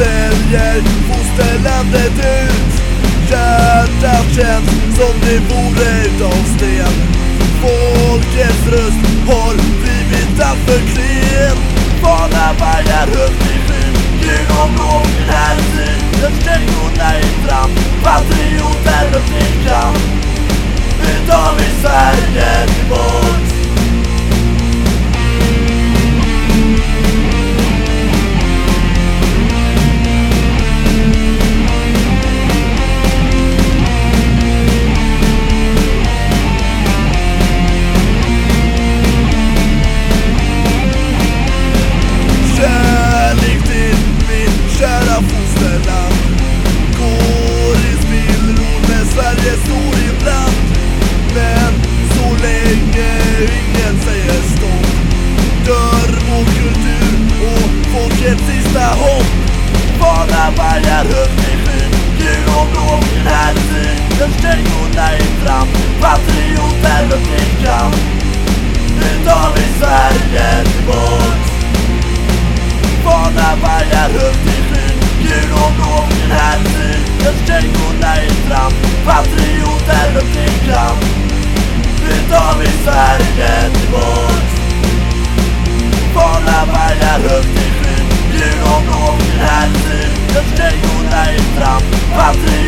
Säljer fosterlandet ut. Hjärtat känns som det vore utav sten Folkets röst har blivit alltför klen. Folkets sista hopp. Fana vajar högt i skyn. Gul och blå min hänsyn Den stjärnorna i fram. Patrioter upp i kamp Nu tar vi Sverige tillbaks. Fana vajar högt i skyn. Gul och blå min hänsyn Den stjärnorna i fram. Patrioter upp i kamp Nu tar vi Sverige hablen.